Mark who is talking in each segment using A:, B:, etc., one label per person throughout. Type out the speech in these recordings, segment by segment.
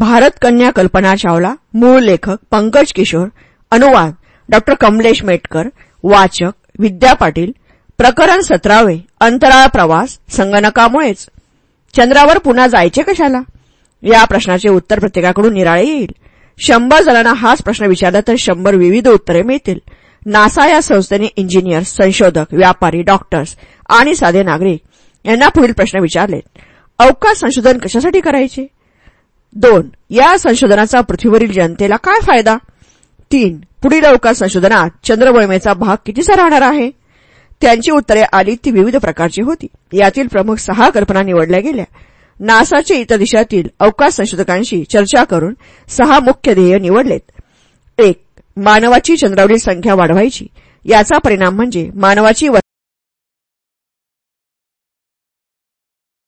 A: भारत कन्या कल्पना चावला मूळ लेखक पंकज किशोर अनुवाद डॉक्टर कमलेश मेटकर वाचक विद्या पाटील प्रकरण सतरावे अंतराळ प्रवास संगणकामुळेच. चंद्रावर पुन्हा जायचे कशाला? या प्रश्नाचे उत्तर प्रत्येकाकडून निराळे येईल. शंभर जणांना हाच प्रश्न विचारला तर शंभर विविध उत्तरे मिळतील. नासा या संस्थेने इंजिनियर्स संशोधक व्यापारी डॉक्टर्स आणि साधे नागरिक यांना पुढील प्रश्न विचारले अवकाश संशोधन कशासाठी करायचे? दोन या संशोधनाचा पृथ्वीवरील जनतेला काय फायदा? तीन पुढील अवकाश संशोधनात चंद्रमोहिमेचा भाग कितीसा राहणार आहे? त्यांची उत्तरे आली ती विविध प्रकारची होती. यातील प्रमुख सहा कल्पना निवडल्या गेल्या. नासाचे इतर देशातील अवकाश संशोधकांशी चर्चा करून सहा मुख्य ध्येय निवडलेत. एक मानवाची चंद्रावरील संख्या वाढवायची. याचा परिणाम म्हणजे मानवाची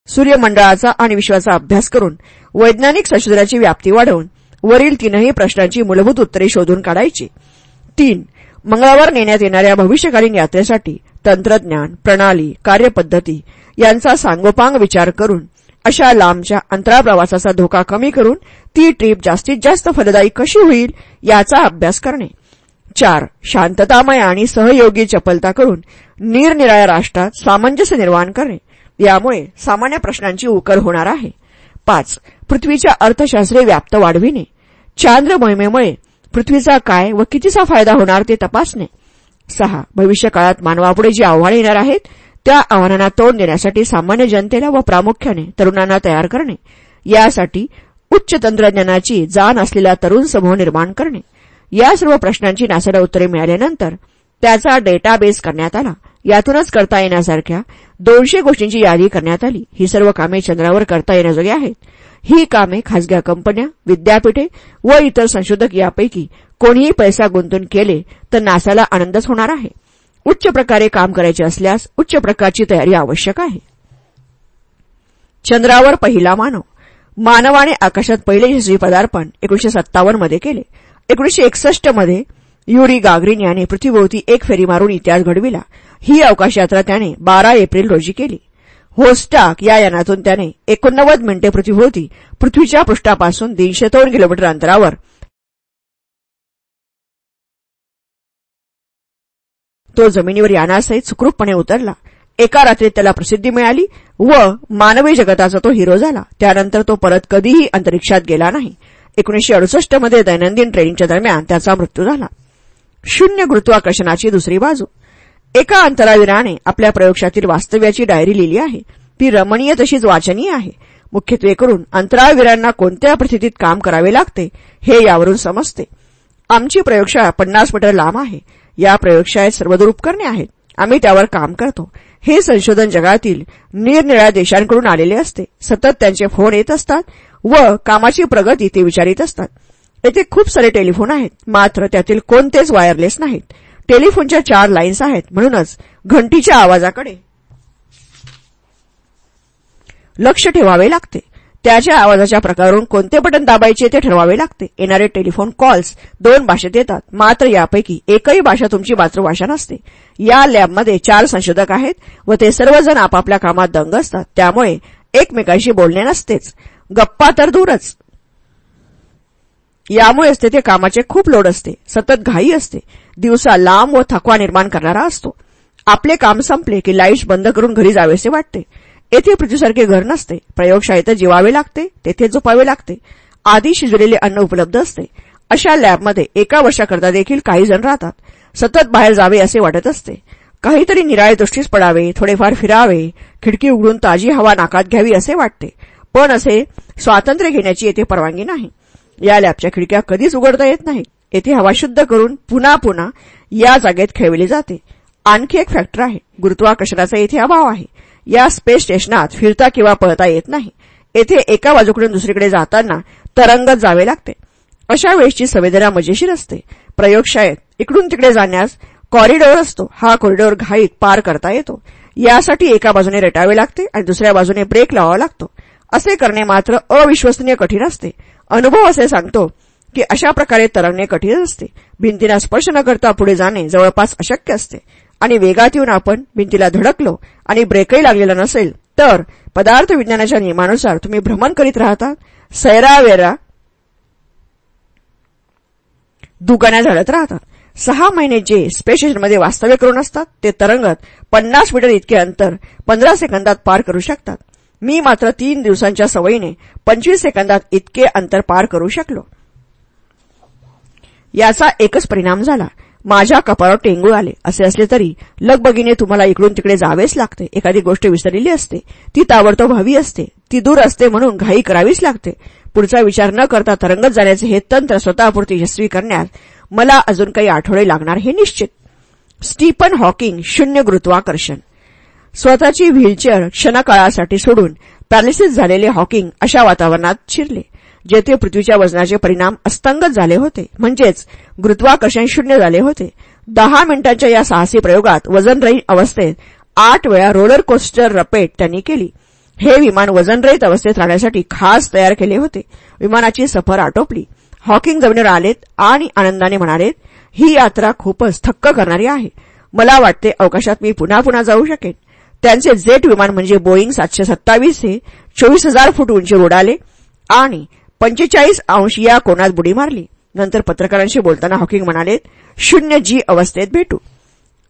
A: सूर्यमंडळाचा आणि विश्वाचा अभ्यास करून वैज्ञानिक संशोधनाची व्याप्ती वाढवून वरील तीनही प्रश्नांची मूलभूत उत्तरे शोधून काढायची. तीन मंगळावर नेण्यात येणाऱ्या भविष्यकालीन यात्रेसाठी तंत्रज्ञान प्रणाली कार्यपद्धती यांचा सांगोपांग विचार करून अशा लांबच्या अंतराळ प्रवासाचा धोका कमी करून ती ट्रीप जास्तीत जास्त फलदायी कशी होईल याचा अभ्यास करणे. चार शांततामय आणि सहयोगी चपलता करून निरनिराळ्या राष्ट्रात सामंजस्य निर्माण करणे. यामुळे सामान्य प्रश्नांची उकल होणार आहे. पाच पृथ्वीच्या अर्थशास्त्रीय व्याप्त वाढविणे. चांद्र मोहिमेमुळे पृथ्वीचा काय व कितीचा फायदा होणार ते तपासणे. सहा भविष्यकाळात मानवापुढे जी आव्हाने येणार आहेत त्या आव्हानांना तोंड देण्यासाठी सामान्य जनतेला व प्रामुख्याने तरुणांना तयार करणे. यासाठी उच्च तंत्रज्ञानाची जाण असलेला तरुण समूह निर्माण करणे. या सर्व प्रश्नांची नासाला उत्तरे मिळाल्यानंतर त्याचा डेटाबेस करण्यात आला. यातूनच करता येण्यासारख्या दोनशे गोष्टींची यादी करण्यात आली. ही सर्व कामे चंद्रावर करता येण्याजोगी आहेत. ही कामे खासग्या कंपन्या विद्यापीठे व इतर संशोधक यापैकी कोणीही पैसा गुंतून केले तर नासाला आनंदच होणार आहे. उच्च प्रकारे काम करायचे असल्यास उच्च प्रकारची तयारी आवश्यक आहे. चंद्रावर पहिला मानव. मानवाने आकाशात पहिले यशस्वी पदार्पण एकोणीशे सत्तावन्नमध्ये केले. एकोणीशे एकसष्टमध्ये युरी गागरीन याने पृथ्वीभोवती एक फेरी मारून इतिहास घडविला. ही अवकाश यात्रा त्याने बारा एप्रिल रोजी केली. होस्टाक या यानातून त्याने एकोणनव्वद मिनिटे पृथ्वीभोवती पृथ्वीच्या पृष्ठापासून तीनशे दोन किलोमीटर अंतरावर तो जमिनीवर यानासहित सुखरूपपणे उतरला. एका रात्रीत त्याला प्रसिद्धी मिळाली व मानवी जगताचा तो हिरो झाला. त्यानंतर तो परत कधीही अंतरिक्षात गेला नाही. एकोणीशे अडुसष्टमध्ये दैनंदिन ट्रेनिंगच्या दरम्यान त्याचा मृत्यू झाला. शून्य गुरुत्वाकर्षणाची दुसरी बाजू. एका अंतरावीराने आपल्या प्रयोगशातील वास्तव्याची डायरी लिहिली आहे. ती रमणीय तशीच वाचनीय आहे. मुख्यत्वे करून अंतराळवीरांना कोणत्या परिस्थितीत काम करावे लागते हे यावरून समजते. आमची प्रयोगशाळा पन्नास मीटर लांब आहे. या प्रयोगशाळेत सर्वदूर उपकरणे आहेत. आम्ही त्यावर काम करतो. हे संशोधन जगातील निरनिळ्या देशांकडून आलेले असते. सतत त्यांचे फोन येत असतात व कामाची प्रगती ते विचारित असतात. येथे खूप सारे टेलिफोन आहेत. मात्र त्यातील कोणतेच वायरलेस नाहीत. टेलिफोनच्या चार लाईन्स आहेत. म्हणूनच घंटीच्या आवाजाकडे लक्ष ठेवावे लागते. त्याच्या आवाजाच्या प्रकारावरून कोणते बटन दाबायचे ते ठरवावे लागते. येणारे टेलिफोन कॉल्स दोन भाषेत येतात. मात्र यापैकी एकही भाषा तुमची मातृभाषा नसते. या लॅबमध्ये चार संशोधक आहेत व ते सर्वजण आपापल्या कामात दंग असतात. त्यामुळे एकमेकांशी बोलणे नसतेच. गप्पा तर दूरच. यामुळेच तेथे कामाचे खूप लोड असते सतत घाई असते दिवसा लांब व थकवा निर्माण करणारा असतो. आपले काम संपले की लाईट्स बंद करून घरी जावेसे वाटते. येथे पृथ्वीसारखे घर नसते प्रयोगशाळेत जिवावे लागते तेथे झोपावे लागते आधी शिजलेले अन्न उपलब्ध असते. अशा लॅबमध्ये एका वर्षाकरता देखील काही जण राहतात सतत बाहेर जावे असे वाटत असते. काहीतरी निराळे दृष्टीस पडावे थोडेफार फिरावे खिडकी उघडून ताजी हवा नाकात घ्यावी असे वाटते. पण असे स्वातंत्र्य घेण्याची येथे परवानगी नाही. या लॅबच्या खिडक्या कधीच उघडता येत नाहीत. येथे हवा शुद्ध करून पुन्हा पुन्हा या जागेत खेळविली जाते. आणखी एक फॅक्टर आहे. गुरुत्वाकर्षणाचा येथे अभाव आहे. या स्पेस स्टेशनात फिरता किंवा पळता येत नाही. येथे एका बाजूकडून दुसरीकडे जाताना तरंगत जावे लागते. अशा वेळेसची संवेदना मजेशीर असते. प्रयोगशाळेत इकडून तिकडे जाण्यास कॉरिडोर असतो. हा कॉरिडोर घाईत पार करता येतो. यासाठी एका बाजूने रटावे लागते आणि दुसऱ्या बाजूने ब्रेक लावावा लागतो. असे करणे मात्र अविश्वसनीय कठीण असते. अनुभव असे सांगतो की अशा प्रकारे तरंगणे कठीण असते. भिंतीला स्पर्श न करता पुढे जाणे जवळपास अशक्य असते. आणि वेगात येऊन आपण भिंतीला धडकलो आणि ब्रेकही लागलेला नसेल तर पदार्थ विज्ञानाच्या नियमानुसार तुम्ही भ्रमण करीत राहता. सैरावेरा दुगाण्या झाडत राहतात. सहा महिने जे स्पेस स्टेशनमध्ये वास्तव्य करून असतात ते तरंगत पन्नास मीटर इतके अंतर पंधरा सेकंदात पार करू शकतात. मी मात्र तीन दिवसांच्या सवयीने पंचवीस सेकंदात इतके अंतर पार करू शकलो. याचा एकच परिणाम झाला. माझ्या कपाळावर टेंगूळ आले. असे असले तरी लगबगीने तुम्हाला इकडून तिकडे जावेच लागते. एखादी गोष्ट विसरलेली असते. ती ताबडतोब हवी असते. ती दूर असते म्हणून घाई करावीच लागते. पुढचा विचार न करता तरंगत जाण्याचे हे तंत्र स्वतःपुरती यशस्वी करण्यात मला अजून काही आठवडे लागणार हे निश्चित. स्टीफन हॉकिंग शून्य गुरुत्वाकर्षण. स्वतःची व्हीलचेअर क्षणकाळासाठी सोडून पॅलिसिस झालेले हॉकिंग अशा वातावरणात शिरले जेथे पृथ्वीच्या वजनाचे परिणाम अस्तंगत झाले होते. म्हणजेच गुरुत्वाकर्षण शून्य झाले होते. दहा मिनिटांच्या या साहसी प्रयोगात वजनरहित अवस्थेत आठ वेळा रोलर कोस्टर रपेट त्यांनी केली. हे विमान वजनरहित अवस्थेत राहण्यासाठी खास तयार केले होते. विमानाची सफर आटोपली. हॉकिंग जमिनीवर आलेत आणि आनंदाने म्हणालेत ही यात्रा खूपच थक्क करणारी आहे. मला वाटते अवकाशात मी पुन्हा पुन्हा जाऊ शकेन. त्यांचे जेट विमान म्हणजे बोईंग सातशे सत्तावीस हे चोवीस हजार फूट उंची उडाले आणि पंचेचाळीस अंश या कोणात बुडी मारली. नंतर पत्रकारांशी बोलताना हॉकिंग म्हणाले शून्य जी अवस्थेत भेटू.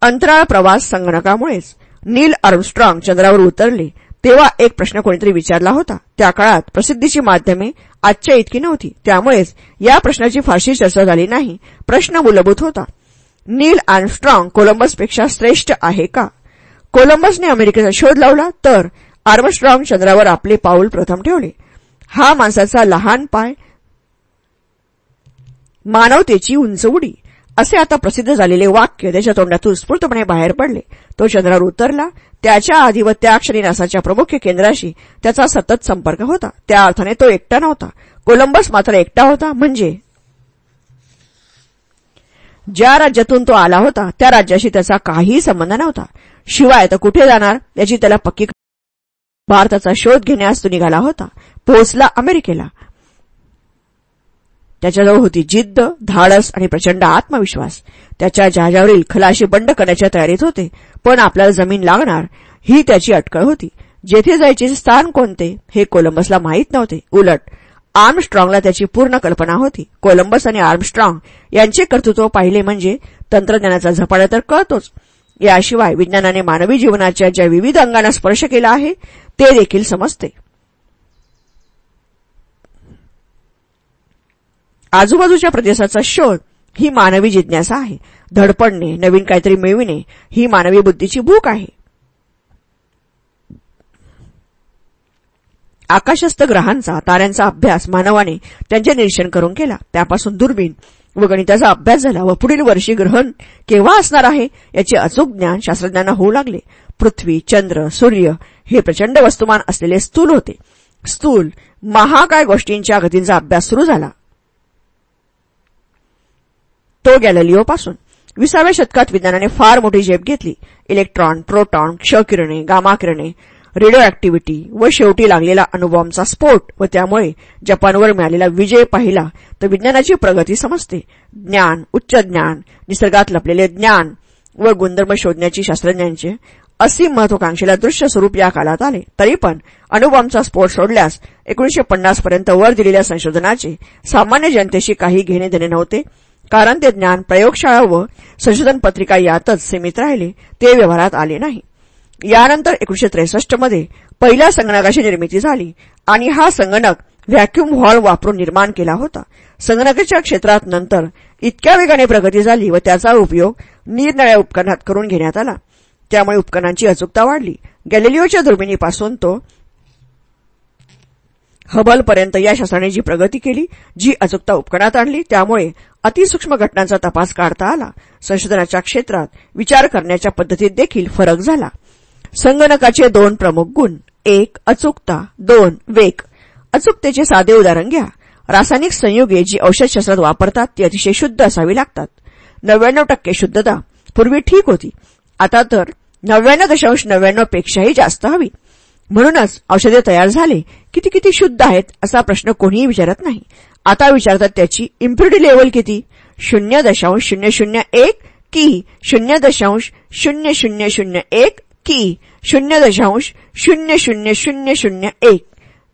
A: अंतराळ प्रवास संगणकामुळेच नील आर्मस्ट्रॉंग चंद्रावर उतरले तेव्हा एक प्रश्न कोणीतरी विचारला होता. त्या काळात प्रसिद्धीची माध्यमे आजच्या इतकी नव्हती. त्यामुळेच या प्रश्नाची फारशी चर्चा झाली नाही. प्रश्न मूलभूत होता. नील आर्मस्ट्रॉंग कोलंबसपेक्षा श्रेष्ठ आहे का? कोलंबसने अमेरिकेचा शोध लावला तर आर्मस्ट्रॉंग चंद्रावर आपले पाऊल प्रथम ठेवले. हा माणसाचा लहान पाय मानवतेची उंच उडी असे आता प्रसिद्ध झालेले वाक्य त्याच्या तोंडातून स्फूर्तपणे बाहेर पडले. तो चंद्रावर उतरला त्याच्या आधी व त्या क्षणी नासाच्या प्रमुख केंद्राशी त्याचा सतत संपर्क होता. त्या अर्थाने तो एकटा नव्हता. कोलंबस मात्र एकटा होता म्हणजे ज्या राज्यातून तो आला होता त्या राज्याशी त्याचा काहीही संबंध नव्हता. शिवाय तो कुठे जाणार याची त्याला पक्की भारताचा शोध घेण्यास तो निघाला होता पोहोचला अमेरिकेला. त्याच्याजवळ होती जिद्द धाडस आणि प्रचंड आत्मविश्वास. त्याच्या जहाजावरील खलाशी बंड करण्याच्या तयारीत होते पण आपल्याला जमीन लागणार ही त्याची अटकळ होती. जेथे जायचे स्थान कोणते हे कोलंबसला माहीत नव्हते. उलट आर्मस्ट्रॉंगला त्याची पूर्ण कल्पना होती. कोलंबस आणि आर्मस्ट्रॉंग यांचे कर्तृत्व पाहिले म्हणजे तंत्रज्ञानाचा झपाटा तर कळतोच. याशिवाय विज्ञानाने मानवी जीवनाच्या ज्या विविध अंगांना स्पर्श केला आहे ते देखील समजते. आजूबाजूच्या प्रदेशाचा शोध ही मानवी जिज्ञासा आहे. धडपडणे नवीन काहीतरी मिळविणे ही मानवी बुद्धीची भूक आहे. आकाशस्थ ग्रहांचा ताऱ्यांचा अभ्यास मानवाने त्यांचे निरीक्षण करून केला. त्यापासून दुर्बीण व गणिताचा अभ्यास झाला व पुढील वर्षी ग्रहण केव्हा असणार आहे याचे अचूक ज्ञान शास्त्रज्ञांना होऊ लागले. पृथ्वी चंद्र सूर्य हे प्रचंड वस्तुमान असलेले स्थूल होते. स्थूल महाकाय गोष्टींच्या गतींचा अभ्यास सुरू झाला. तो गॅलिलिओपासून. विसाव्या शतकात विज्ञानाने फार मोठी झेप घेतली. इलेक्ट्रॉन प्रोटॉन क्षकिरणे गामा किरणे रेडिओ अॅक्टिव्हिटी व शेवटी लागलेला अणुबॉम्बचा स्फोट व त्यामुळे जपानवर मिळालेला विजय पाहिला तर विज्ञानाची प्रगती समजते. ज्ञान उच्च ज्ञान निसर्गात लपलेले ज्ञान व गुणधर्म शोधण्याची शास्त्रज्ञांचे असीम महत्वाकांक्षेला दृश्य स्वरूप या काळात आले. तरी पण अणुबॉम्बचा स्फोट सोडल्यास एकोणीशे पन्नासपर्यंत वर दिलेल्या संशोधनाचे सामान्य जनतेशी काही घेणे देणे नव्हते. कारण ते ज्ञान प्रयोगशाळा व संशोधन पत्रिका यातच सीमित राहिले. ते व्यवहारात आले नाही. यानंतर एकोणीशे त्रेसष्टमध्ये पहिल्या संगणकाची निर्मिती झाली आणि हा संगणक व्हॅक्यूम हॉल वापरून निर्माण केला होता. संगणकाच्या क्षेत्रात नंतर इतक्या वेगाने प्रगती झाली व त्याचा उपयोग निरनिळ्या उपकरणात करून घेण्यात आला. त्यामुळे उपकरणांची अचूकता वाढली. गॅलिलिओच्या दुर्बिणीपासून तो हबलपर्यंत या शास्त्राने जी प्रगती केली जी अचूकता उपकरणात आणली त्यामुळे अतिसूक्ष्म घटनांचा तपास काढता आला. संशोधनाच्या क्षेत्रात विचार करण्याच्या पद्धतीत देखील फरक झाला. संगणकाचे दोन प्रमुख गुण एक अचूकता दोन वेग. अचूकतेचे साधे उदाहरण घ्या. रासायनिक संयुगे जी औषधशास्त्रात वापरतात ती अतिशय शुद्ध असावी लागतात. नव्याण्णव टक्के शुद्धता पूर्वी ठीक होती. आता तर नव्याण्णव दशांश नव्याण्णव पेक्षाही जास्त हवी. म्हणूनच औषधे तयार झाले. किती किती शुद्ध आहेत असा प्रश्न कोणीही विचारत नाही. आता विचारतात त्याची इम्प्युरिटी लेवल किती? शून्य दशांश शून्य शून्य एक की शून्य दशांश शून्य शून्य शून्य एक की शून्य दशांश शून्य शून्य शून्य शून्य एक.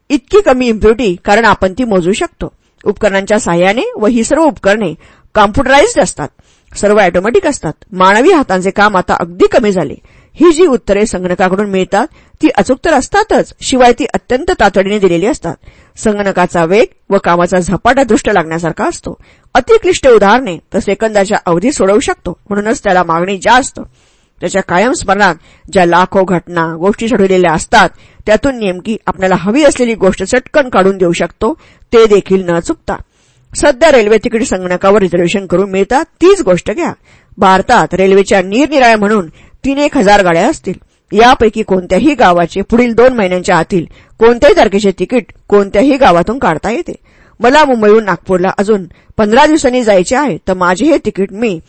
A: इतकी कमी इम्प्युरिटी कारण आपण ती मोजू शकतो. उपकरणांच्या सहाय्याने व ही सर्व उपकरणे कॉम्प्युटराइज्ड असतात. सर्व ऑटोमॅटिक असतात. मानवी हातांचे काम आता अगदी कमी झाले. ही जी उत्तरे संगणकाकडून मिळतात ती अचूक तर असतातच शिवाय ती अत्यंत तातडीने दिलेली असतात. संगणकाचा वेग व कामाचा झपाटा दृष्ट लागण्यासारखा असतो. अतिक्लिष्ट उदाहरणे तर सेकंदाच्या अवधी सोडवू शकतो म्हणूनच त्याला मागणी जास्त. त्याच्या कायम स्मरणात ज्या लाखो घटना गोष्टी चढवलेल्या असतात त्यातून नेमकी आपल्याला हवी असलेली गोष्ट चटकन काढून देऊ शकतो ते देखील न चुकता. सध्या रेल्वे तिकीट संगणकावर रिझर्वेशन करून मिळतात तीच गोष्ट घ्या. भारतात रेल्वेच्या निरनिराळ्या म्हणून तीन एक हजार गाड्या असतील. यापैकी कोणत्याही गावाचे पुढील दोन महिन्यांच्या आतील कोणत्याही तारखेचे तिकीट कोणत्याही गावातून काढता येते. मला मुंबईहून नागपूरला अजून पंधरा दिवसांनी जायचे आहे तर माझे हे तिकीट मी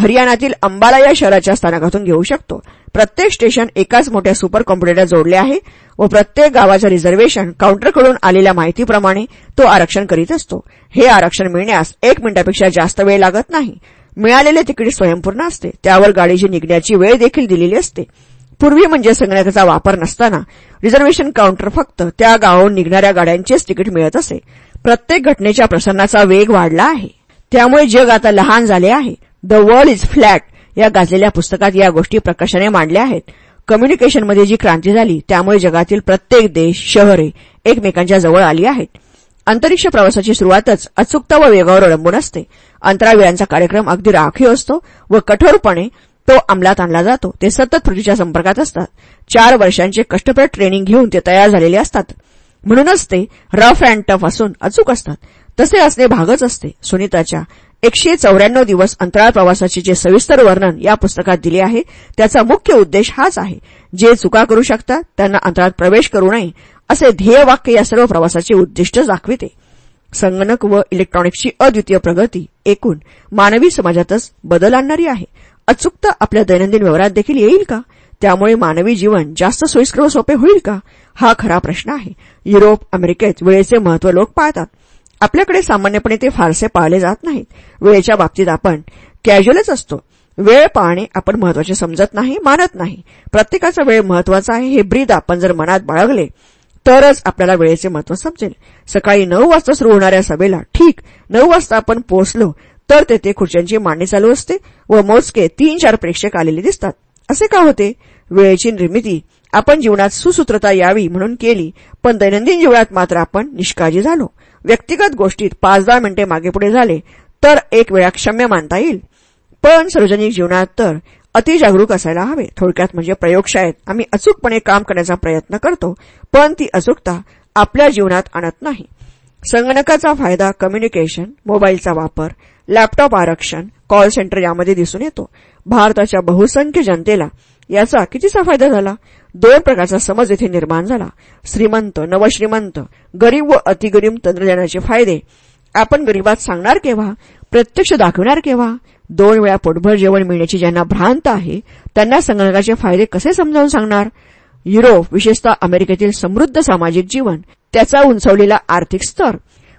A: हरियाणातील अंबाला या शहराच्या स्थानकातून घेऊ शकतो. प्रत्येक स्टेशन एकाच मोठ्या सुपर कॉम्प्युटरला जोडले आहे व प्रत्येक गावाचं रिझर्वेशन काउंटरकडून आलेल्या माहितीप्रमाणे तो आरक्षण करीत असतो. हे आरक्षण मिळण्यास एक मिनिटापेक्षा जास्त वेळ लागत नाही. मिळालेले तिकीट स्वयंपूर्ण असते. त्यावर गाडीची निघण्याची वेळ देखील दिलेली असते. पूर्वी म्हणजे संगणकाचा वापर नसताना रिझर्वेशन काउंटर फक्त त्या गावाहून निघणाऱ्या गाड्यांचेच तिकीट मिळत असे. प्रत्येक घटनेच्या प्रसन्नाचा वेग वाढला आहे. त्यामुळे जग आता लहान झाले आहे. द वर्ल्ड इज फ्लॅट या गाजलेल्या पुस्तकात या गोष्टी प्रकाशाने मांडल्या आहेत. कम्युनिकेशनमध्ये जी क्रांती झाली त्यामुळे जगातील प्रत्येक देश शहरे एकमेकांच्या जवळ आली आहेत. अंतरिक्ष प्रवासाची सुरुवातच अचूकता व वेगावर अवलंबून असते. अंतरावीरांचा कार्यक्रम अगदी राखीव असतो व कठोरपणे तो अंमलात आणला जातो. ते सतत पृथ्वीच्या संपर्कात असतात. चार वर्षांचे कष्टप्रद ट्रेनिंग घेऊन ते तयार झालेले असतात. म्हणूनच ते रफ अँड टफ असून अचूक असतात. तसे असणे भागच असते. सुनीताच्या एकशे चौऱ्याण्णव दिवस अंतराळ प्रवासाचे जे सविस्तर वर्णन या पुस्तकात दिले आहे त्याचा मुख्य उद्देश हाच आहे. जे चुका करू शकतात त्यांना अंतराळात प्रवेश करू नये असे ध्येयवाक्य या सर्व प्रवासाचे उद्दिष्ट दाखविते. संगणक व इलेक्ट्रॉनिक्सची अद्वितीय प्रगती एकूण मानवी समाजातच बदल आणणारी आहे. अचूकता आपल्या दैनंदिन व्यवहारात देखील येईल का? त्यामुळे मानवी जीवन जास्त सोयीस्कर व सोपे होईल का? हा खरा प्रश्न आहे. युरोप अमेरिकेत वेळेचे महत्त्व लोक पाळतात. आपल्याकडे सामान्यपणे ते फारसे पाळले जात नाहीत. वेळेच्या बाबतीत आपण कॅज्युअलच असतो. वेळ पाळणे आपण महत्त्वाचे समजत नाही मानत नाही. प्रत्येकाचा वेळ महत्त्वाचा आहे हे ब्रीद आपण जर मनात बाळगले तरच आपल्याला वेळेचे महत्त्व समजेल. सकाळी नऊ वाजता सुरू होणाऱ्या सभेला ठीक नऊ वाजता आपण पोहोचलो तर तेथे खुर्च्यांची मांडणी चालू असते व मोजके तीन चार प्रेक्षक आलेले दिसतात. असे का होते? वेळेची निर्मिती आपण जीवनात सुसूत्रता यावी म्हणून केली पण दैनंदिन जीवनात मात्र आपण निष्काळजी झालो. व्यक्तिगत गोष्टीत पाच दहा मिनिटे मागेपुढे झाले तर एक वेळा क्षम्य मानता येईल. पण सार्वजनिक जीवनात तर अतिजागरूक असायला हवे. थोडक्यात म्हणजे प्रयोगशाळेत आम्ही अचूकपणे काम करण्याचा प्रयत्न करतो पण ती अचूकता आपल्या जीवनात आणत नाही. संगणकाचा फायदा कम्युनिकेशन मोबाईलचा वापर लॅपटॉप आरक्षण कॉल सेंटर यामध्ये दिसून येतो. भारताच्या बहुसंख्य जनतेला याचा कितीचा फायदा झाला? दोन प्रकारचा समज येथे निर्माण झाला. श्रीमंत नवश्रीमंत गरीब व अतिगरीब तंत्रज्ञानाचे फायदे. आपण गरीबात सांगणार केव्हा? प्रत्यक्ष दाखवणार केव्हा? दोन वेळा पोटभर जेवण मिळण्याची ज्यांना भ्रांत आहे त्यांना संगणकाचे फायदे कसे समजावून सांगणार? युरोप विशेषतः अमेरिकेतील समृद्ध सामाजिक जीवन त्याचा उंचवलेला आर्थिक स्तर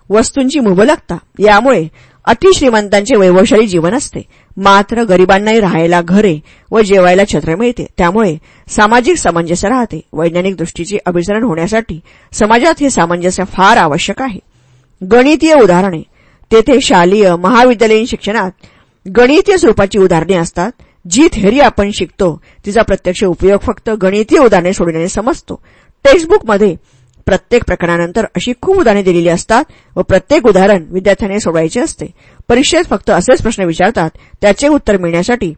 A: वस्तूंची मुबलकता यामुळे अतिश्रीमंतांचे वैभवशाली जीवन असते. मात्र गरिबांनाही राहायला घरे व जेवायला छत्र मिळते. त्यामुळे सामाजिक सामंजस्य राहते. वैज्ञानिक दृष्टीचे अभिसरण होण्यासाठी समाजात हे सामंजस्य फार आवश्यक आहे. गणितीय उदाहरणे. तेथे शालेय महाविद्यालयीन शिक्षणात गणितीय स्वरूपाची उदाहरणे असतात. जी थेरी आपण शिकतो तिचा प्रत्यक्ष उपयोग फक्त गणितीय उदाहरणे सोडण्याने समजतो. टेक्स्टबुकमध्ये प्रत्येक प्रकरणानंतर अशी खूप उदाहरणे दिलेली असतात व प्रत्येक उदाहरण विद्यार्थ्याने सोडवायचे असते. परीक्षेत फक्त असेच प्रश्न विचारतात त्याचे उत्तर मिळण्यासाठी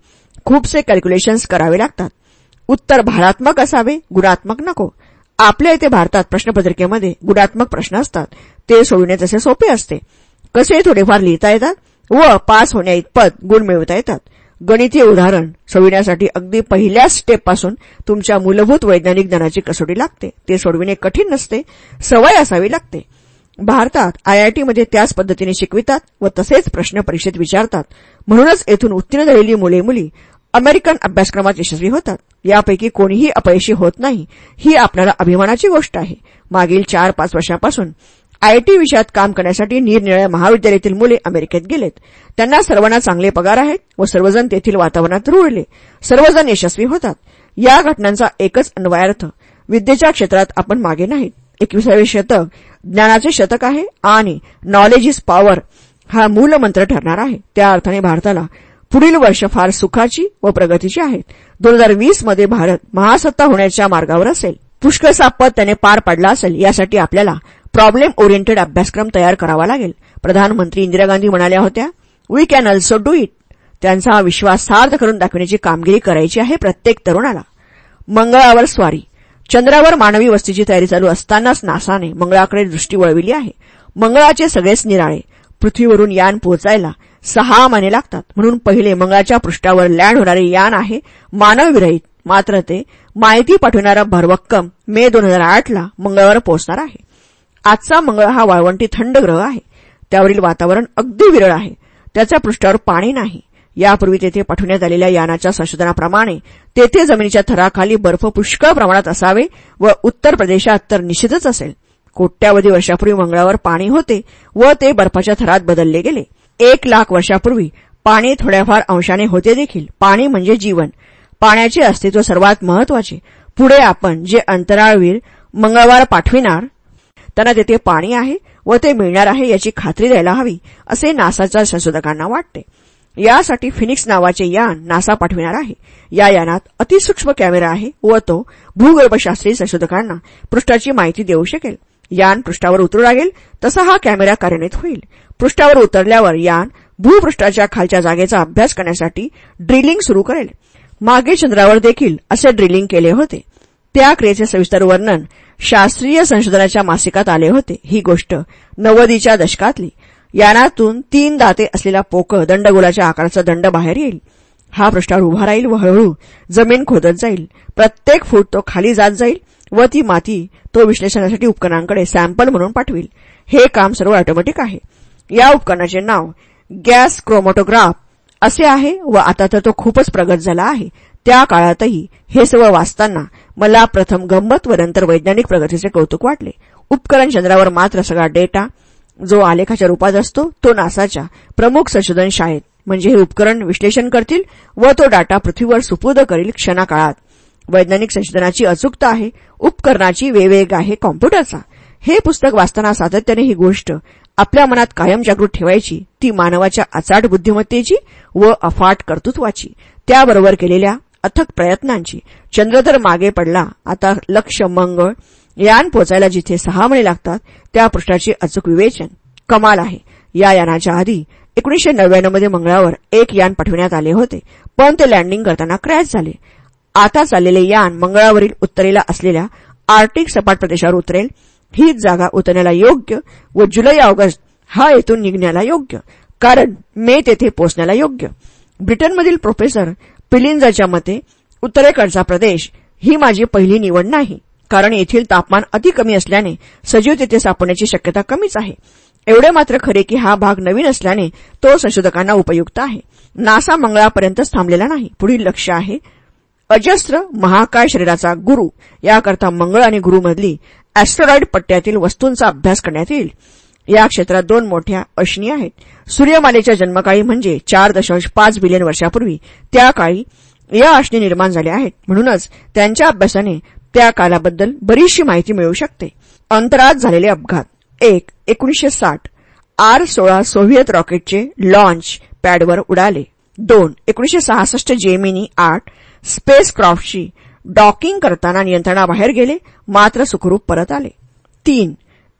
A: खूपसे कॅल्क्युलेशन्स करावे लागतात. उत्तर भारात्मक असावे गुणात्मक नको. आपल्या इथे भारतात प्रश्नपत्रिकेमध्ये गुणात्मक प्रश्न असतात. ते सोडविणे तसे सोपे असते. कसे थोडेफार लिहिता येतात व पास होण्या इतपत गुण मिळवता येतात. गणितीय उदाहरण सोडविण्यासाठी अगदी पहिल्या स्टेपपासून तुमच्या मूलभूत वैज्ञानिक ज्ञानाची कसोटी लागते. ते सोडविणे कठीण नसते सवय असावी लागते. भारतात आयआयटीमध्ये त्याच पद्धतीने शिकवितात व तसेच प्रश्न परीक्षेत विचारतात. म्हणूनच येथून उत्तीर्ण झालेली मुले मुली अमेरिकन अभ्यासक्रमात यशस्वी होतात. यापैकी कोणीही अपयशी होत नाही. ही आपल्याला अभिमानाची गोष्ट आहे. मागील चार पाच वर्षापासून आयटी विषयात काम करण्यासाठी निरनिराळ्या महाविद्यालयातील मुले अमेरिकेत गेलेत. त्यांना सर्वांना चांगले पगार आहेत व सर्वजण तेथील वातावरणात रुळले. सर्वजण यशस्वी होतात. या घटनांचा एकच अन्वयार्थ विद्येच्या क्षेत्रात आपण मागे नाहीत एकविसावे शतक ज्ञानाचे शतक आहे आणि नॉलेज इज पॉवर हा मूलमंत्र ठरणार आहे. त्या अर्थाने भारताला पुढील वर्ष फार सुखाची व प्रगतीची आहेत दोन हजार वीसमध्ये भारत महासत्ता होण्याच्या मार्गावर असेल. पुष्कळचा पद त्याने पार पाडला असेल. यासाठी आपल्याला प्रॉब्लेम ओरिएंटेड अभ्यासक्रम तयार करावा लागेल. प्रधानमंत्री इंदिरा गांधी म्हणाल्या होत्या we can also do it त्यांचा विश्वास सार्थ करून दाखवण्याची कामगिरी करायची आहे प्रत्येक तरुणाला. मंगळावर स्वारी. चंद्रावर मानवी वस्तीची तयारी चालू असतानाच नासाने मंगळाकडे दृष्टी वळविली आहे. मंगळाचे सगळेच निराळे. पृथ्वीवरून यान पोहोचायला सहा महिने लागतात. म्हणून पहिले मंगळाच्या पृष्ठावर लँड होणारे यान आहे मानवविरहित. मात्र ते माहिती पाठवणारा भरभक्कम मे दोन हजार आठला मंगळावर पोहोचणार आहे. आजचा मंगळ हा वाळवंटी थंड ग्रह आहे. त्यावरील वातावरण अगदी विरळ आहे. त्याच्या पृष्ठावर पाणी नाही. यापूर्वी तेथे पाठवण्यात आलेल्या यानाच्या संशोधनाप्रमाणे तेथे जमिनीच्या थराखाली बर्फ पुष्कळ प्रमाणात असावे व उत्तर प्रदेशात तर निश्चितच असेल. कोट्यावधी वर्षापूर्वी मंगळावर पाणी होते व ते बर्फाच्या थरात बदलले गेले. एक लाख वर्षापूर्वी पाणी थोड्याफार अंशाने होते देखील. पाणी म्हणजे जीवन. पाण्याचे अस्तित्व सर्वात महत्त्वाचे पुढे आपण जे अंतराळवीर मंगळवार पाठविणार त्यांना तेथे पाणी आहे व ते मिळणार आहे याची खात्री द्यायला हवी असे नासाच्या संशोधकांना वाटते. यासाठी फिनिक्स नावाचे यान नासा पाठविणार आहे. या यानात अतिसूक्ष्म कॅमेरा आहे व तो भूगर्भशास्त्रीय संशोधकांना पृष्ठाची माहिती देऊ शकेल. यान पृष्ठावर उतरू लागेल तसा हा कॅमेरा कार्यान्वित होईल. पृष्ठावर उतरल्यावर यान भूपृष्ठाच्या खालच्या जागेचा अभ्यास करण्यासाठी ड्रिलिंग सुरू करेल. मागे चंद्रावर देखील असे ड्रिलिंग केले होते. त्या क्रियेचे सविस्तर वर्णन शास्त्रीय संशोधनाच्या मासिकात आले होते. ही गोष्ट नव्वदीच्या दशकातली. यानातून तीन दाते असलेला पोक दंडगोलाच्या आकाराचा दंड बाहेर येईल. हा पृष्ठावर उभा राहील व हळूहळू जमीन खोदत जाईल. प्रत्येक फूट तो खाली जात जाईल व ती माती तो विश्लेषणासाठी उपकरणांकडे सॅम्पल म्हणून पाठविल. हे काम सर्व ऑटोमॅटिक आहे. या उपकरणाचे नाव गॅस क्रोमोटोग्राफ असे आहे व आता तर तो खूपच प्रगत झाला आहे. त्या काळातही हे सर्व वाचताना मला प्रथम गंमत व नंतर वैज्ञानिक प्रगतीचे कौतुक वाटले. उपकरण चंद्रावर मात्र सगळा डेटा जो आलेखाच्या रूपात असतो तो नासाच्या प्रमुख संशोधन शाळेत म्हणजे हे उपकरण विश्लेषण करतील व तो डाटा पृथ्वीवर सुपूर्द करील क्षणाकाळात. वैज्ञानिक संशोधनाची अचूकता आहे उपकरणाची वेवेग आहे कॉम्प्युटरचा. हे पुस्तक वाचताना सातत्याने ही गोष्ट आपल्या मनात कायम जागृत ठेवायची ती मानवाच्या अचाट बुद्धिमत्तेची व अफाट कर्तृत्वाची. त्याबरोबर केलेल्या अथक प्रयत्नांची. चंद्रधर मागे पडला. आता लक्ष मंगळ यान पोचायला जिथे सहा महिने लागतात त्या पृष्ठाचे अचूक विवेचन. कमाल आहे. या यानाच्या आधी एकोणीशे नव्याण्णवमध्ये मंगळावर एक यान पाठविण्यात आले होते पण ते लँडिंग करताना क्रॅश झाले. आता चाललेले यान मंगळावरील उत्तरेला असलेल्या आर्टिक सपाट प्रदेशावर उतरेल. हीच जागा उतरण्याला योग्य व जुलै ऑगस्ट हा येथून निघण्याला योग्य. कारण मे तेथे पोचण्याला योग्य. ब्रिटनमधील प्रोफेसर पिलिंजच्या मते उत्तरेकडचा प्रदेश ही माझी पहिली निवड नाही. कारण येथील तापमान अति कमी असल्याने सजीव तिथे सापडण्याची शक्यता कमीच आहे. एवढे मात्र खरे की हा भाग नवीन असल्याने तो संशोधकांना उपयुक्त आहे. नासा मंगळापर्यंतच थांबलेला नाही. पुढील लक्ष आहे अजस्त्र महाकाय शरीराचा गुरु. याकरता मंगळ आणि गुरुमधली ॲस्ट्रॉइड पट्ट्यातील वस्तूंचा अभ्यास करण्यात येईल. या क्षेत्रात दोन मोठ्या अश्नी आहेत. सूर्यमालेच्या जन्मकाळी म्हणजे चार दशांश पाच बिलियन वर्षापूर्वी त्या काळी या अश्नी निर्माण झाल्या आहेत. म्हणूनच त्यांच्या अभ्यासाने त्या कालाबद्दल बरीचशी माहिती मिळू शकते. अंतरात झालेले अपघात. एक एकोणीशे साठ. आर सोळा सोव्हिएत रॉकेटचे लॉन्च पॅडवर उडाले. दोन एकोणीशे सहासष्ट जेमिनी आठ स्पेसक्रफ्टची डॉकिंग करताना नियंत्रणाबाहेर गेले मात्र सुखरूप परत आले. तीन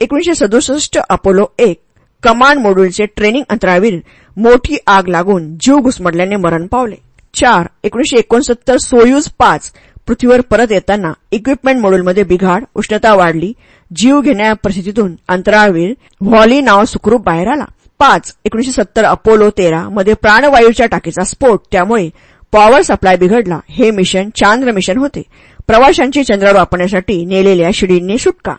A: एकोणीशे सदुसष्ट अपोलो एक कमांड मॉड्यूलचे ट्रेनिंग अंतरावीर मोठी आग लागून जीव घुसमडल्याने मरण पावले. चार एकोणीशे एकोणसत्तर सोयूज पाच पृथ्वीवर परत येताना इक्विपमेंट मॉड्यूलमध्ये बिघाड उष्णता वाढली जीव घेण्या परिस्थितीतून अंतराळवीर व्हॉली नाव सुखरूप बाहेर आला. पाच एकोणीशे सत्तर अपोलो तेरा मध्ये प्राणवायूच्या टाकीचा स्फोट त्यामुळे पॉवर सप्लाय बिघडला. हे मिशन चांद्र मिशन होते. प्रवाशांची चंद्रावर वापरण्यासाठी नेलेल्या शिडींनी सुटका.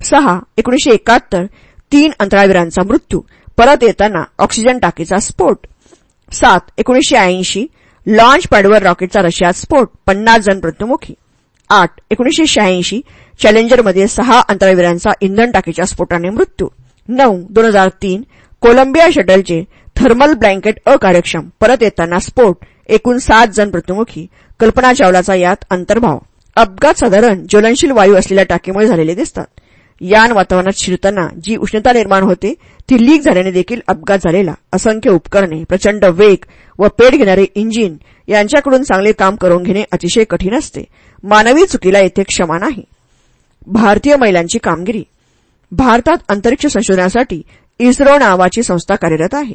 A: सहा एकोणीशे एकाहत्तर तीन अंतराळवीरांचा मृत्यू परत येताना ऑक्सिजन टाकीचा स्फोट. सात एकोणीशे ऐंशी लॉन्च पॅडवर रॉकेटचा रशियात स्फोट पन्नास जण मृत्यूमुखी. आठ एकोणीशे शहाऐंशी चॅलेंजरमध्ये सहा अंतराळवीरांचा इंधन टाकीच्या स्फोटाने मृत्यू. नऊ दोन हजार तीन कोलंबिया शटलचे थर्मल ब्लँकेट अकार्यक्षम परत येताना स्फोट एकूण सात जण मृत्यूमुखी कल्पना चावलाचा यात अंतर्भाव. अपघात साधारण ज्वलनशील वायू असलेल्या टाकीमुळे झालेले दिसतात. यान वातावरणात शिरताना जी उष्णता निर्माण होते ती लीक झाल्याने देखील अपघात झालेला असंख्य उपकरणे प्रचंड वेग व पेट घेणारे इंजिन यांच्याकडून चांगले काम करून घेणे अतिशय कठीण असते. मानवी चुकीला येथे क्षमा नाही. भारतीय महिलांची कामगिरी. भारतात अंतरिक्ष संशोधनासाठी इस्रो नावाची संस्था कार्यरत आहे.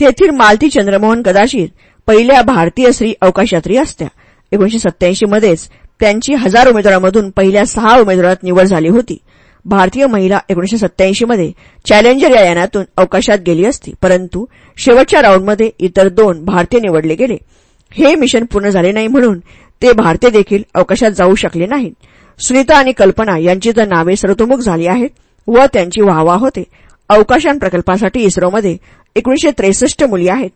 A: तेथील मालती चंद्रमोहन कदाचित पहिल्या भारतीय स्त्री अवकाशयात्री असत्या. एकोणीशे सत्याऐंशी मध्येच त्यांची हजार उमेदवारांमधून पहिल्या सहा उमेदवारात निवड झाली होती. भारतीय महिला एकोणीशे सत्याऐंशी मध्ये चॅलेंजर या यानातून अवकाशात गेली असती. परंतु शेवटच्या राऊंडमध्ये इतर दोन भारतीय निवडले गेले. हे मिशन पूर्ण झाले नाही म्हणून ते भारतीय देखील अवकाशात जाऊ शकले नाहीत. सुनीता आणि कल्पना यांची तर नावे सर्वतोमुख झाली आहेत व त्यांची वाहवा होते. अवकाशान प्रकल्पासाठी इस्रोमध्ये एकोणीशे त्रेसष्ट मुली आहेत.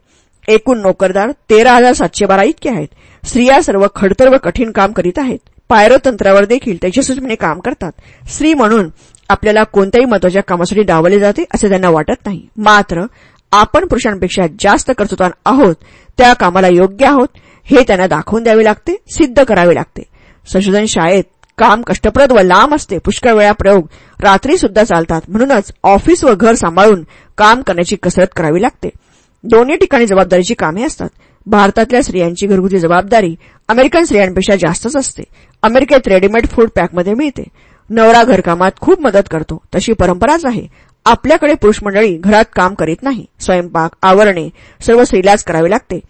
A: एकूण नोकरदार तेरा हजार सातशे बारा इतके आहेत. स्त्रिया सर्व खडतर व कठीण काम करीत आहेत. पायरोतंत्रावर देखील तेजस्वीपणे काम करतात. स्त्री म्हणून आपल्याला कोणत्याही महत्त्वाच्या कामासाठी डावले जाते असे त्यांना वाटत नाही. मात्र आपण पुरुषांपेक्षा जास्त कर्तृत्वान आहोत त्या कामाला योग्य आहोत हे त्यांना दाखवून द्यावे लागते सिद्ध करावे लागते. संशोधन शाळेत काम कष्टप्रद व लांब असते पुष्कळ वेळा प्रयोग रात्री सुद्धा चालतात म्हणूनच ऑफिस व घर सांभाळून काम करण्याची कसरत करावी लागते. दोन्ही ठिकाणी जबाबदारीची कामे असतात. भारतातल्या स्त्रियांची घरगुती जबाबदारी अमेरिकन स्त्रियांपेक्षा जास्तच असते. अमेरिकेत रेडीमेड फूड पॅकमध्ये मिळते. नवरा घरकामात खूप मदत करतो. तशी परंपराच आहे. आपल्याकडे पुरुष मंडळी घरात काम करीत नाही. स्वयंपाक आवरणे सर्व स्त्रीलाच करावे लागते.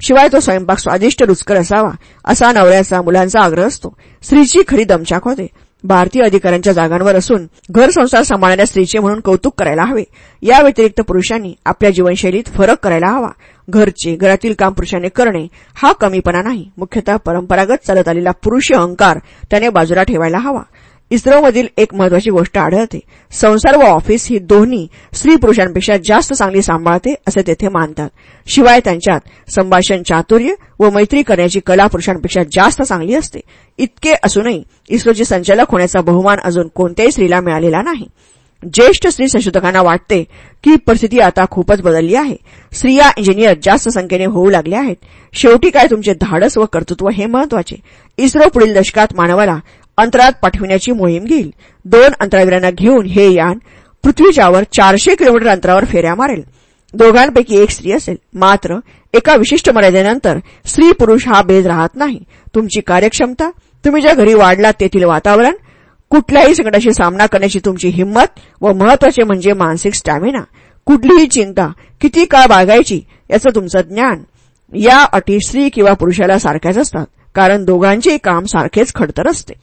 A: शिवाय तो स्वयंपाक स्वादिष्ट रुचकर असावा असा नवऱ्याचा मुलांचा आग्रह असतो. स्त्रीची खरी दमछाक होते. भारतीय अधिकाऱ्यांच्या जागांवर असून घर संसार सांभाळणाऱ्या स्त्रीचे म्हणून कौतुक करायला हवे. या व्यतिरिक्त पुरुषांनी आपल्या जीवनशैलीत फरक करायला हवा. घरचे घरातील काम पुरुषांनी करणे हा कमीपणा नाही. मुख्यतः परंपरागत चालत आलेला पुरुष अहंकार त्याने बाजूला ठेवायला हवा. इस्रोमधील एक महत्वाची गोष्ट आढळते. संसार व ऑफिस ही दोन्ही स्त्री पुरुषांपेक्षा जास्त चांगली सांभाळते असे तेथे मानतात. शिवाय त्यांच्यात संभाषण चातुर्य व मैत्री करण्याची कला पुरुषांपेक्षा जास्त चांगली असते. इतके असूनही इस्रोचे संचालक होण्याचा बहुमान अजून कोणत्याही स्त्रीला मिळालेला नाही. ज्येष्ठ स्त्री संशोधकांना वाटते की परिस्थिती आता खूपच बदलली आहे. स्त्रिया इंजिनियर जास्त संख्येने होऊ लागल्या आहेत. शेवटी काय तुमचे धाडस व कर्तृत्व हे महत्त्वाचे. इस्रो पुढील दशकात मानवाला अंतरात पाठविण्याची मोहीम घेईल. दोन अंतरावीरांना घेऊन हे यान पृथ्वीच्यावर चारशे किलोमीटर अंतरावर फेऱ्या मारेल. दोघांपैकी एक स्त्री असेल. मात्र एका विशिष्ट मर्यादेनंतर स्त्री पुरुष हा भेद राहत नाही. तुमची कार्यक्षमता तुम्ही ज्या घरी वाढलात तेथील वातावरण कुठल्याही संकटाशी सामना करण्याची तुमची हिंमत व महत्त्वाचे म्हणजे मानसिक स्टॅमिना. कुठलीही चिंता किती काळ बाळगायची याचं तुमचं ज्ञान या अटी स्त्री किंवा पुरुषाला सारख्याच असतात. कारण दोघांचेही काम सारखेच खडतर असते.